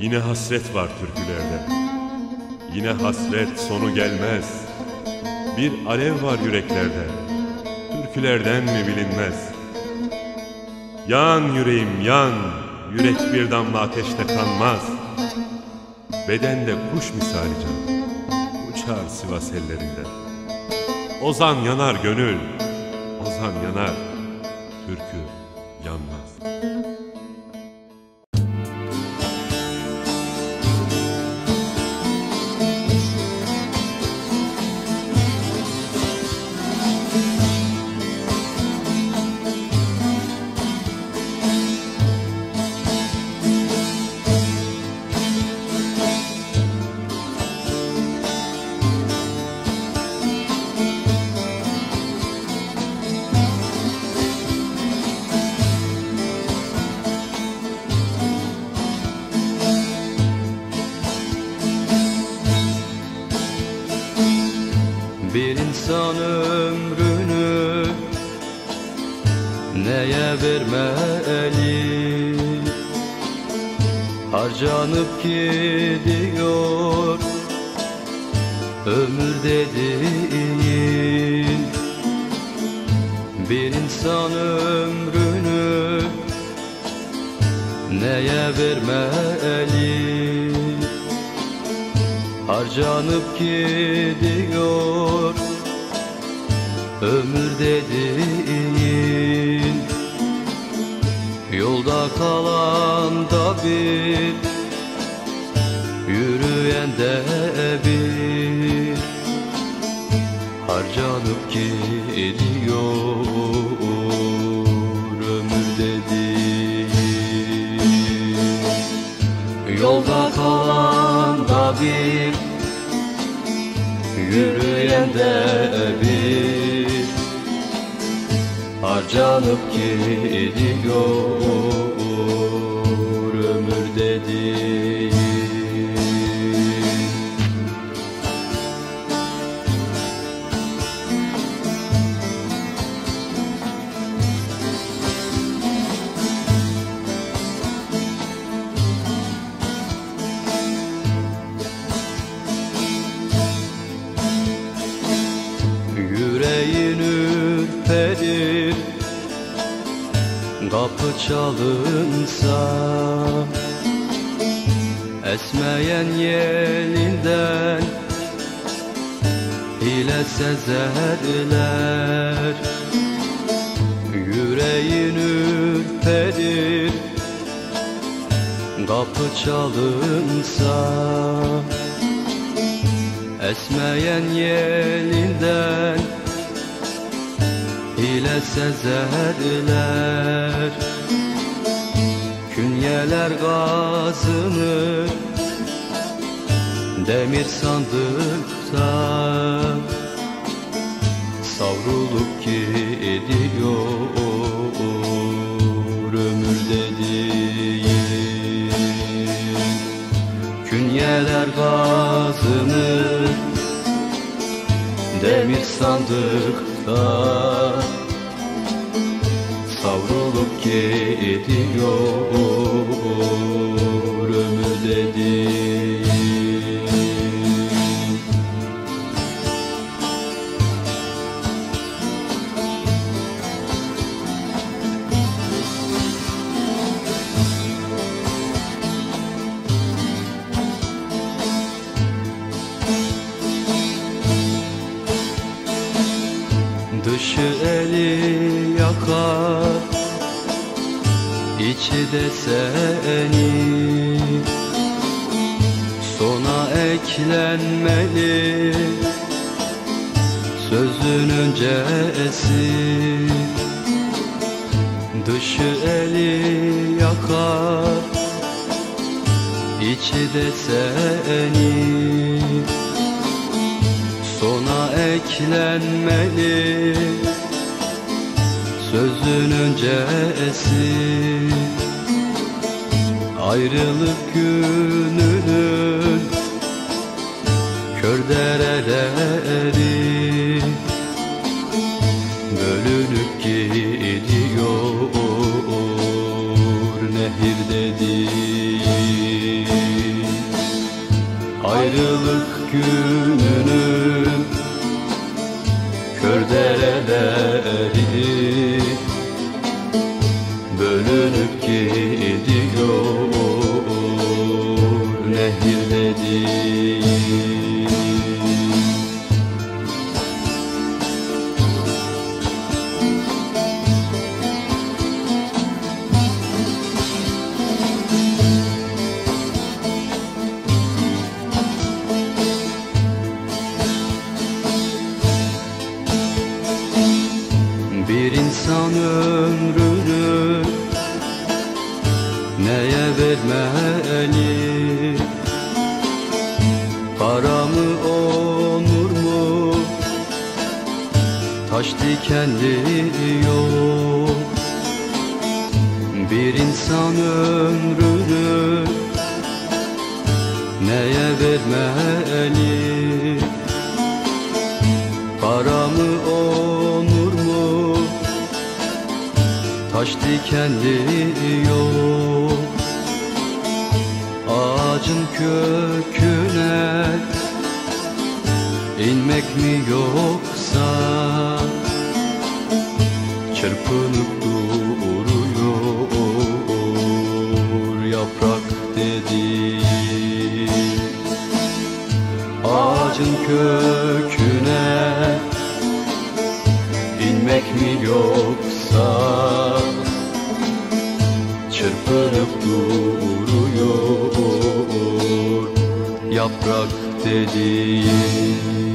Yine hasret var türkülerde. Yine hasret sonu gelmez. Bir alev var yüreklerde. Türkülerden mi bilinmez? Yan yüreğim yan, yürek bir damla ateşte kanmaz. Bedende kuş misali can, uçar Sivas ellerinde. Ozan yanar gönül, ozan yanar, türkü yanmaz. İnsan ömrünü neye vermeli? Harcanıp gidiyor ömür dediğin. Bir insan ömrünü neye vermeli? Harcanıp gidiyor ömür dediğin Yolda kalan da bir Yürüyen de bir. Harcanıp gidiyor ömür dediğin. Yolda kalan da bir Yürüyen de bir Harcanıp gidiyor ömür dediğin Yüreğin ürperir Kapı çalınsa Esmeyen yelinden Hile sezerler. Yüreğin ürperir Kapı çalınsa Esmeyen yelinden Hile sezerler Künyeler gazınır Demir sandıkta Savrulup gidiyor ömür dediğin Künyeler gazınır Demir sandıkta Savrulup gidiyor Dışı eli yakar içi de seni. Sona eklenmeli Sözün öncesi. Dışı eli yakar içi de seni Sona eklenmeli Sözün öncesi Ayrılık gününün Kör dereleri Bölünüp gidiyor Nehir dediğin Ayrılık gününün Kör dereleri Bölünüp gidiyor insan ömrünü neye vermeli? Para mı onur mu? Taş dikenli yol Bir insan ömrünü neye vermeli? Para mı onur Taş dikenli yol. Ağacın köküne inmek mi yoksa Çırpınıp duruyor yaprak dedi Ağacın köküne inmek mi yoksa Çırpınıp duruyor. Yaprak dediğin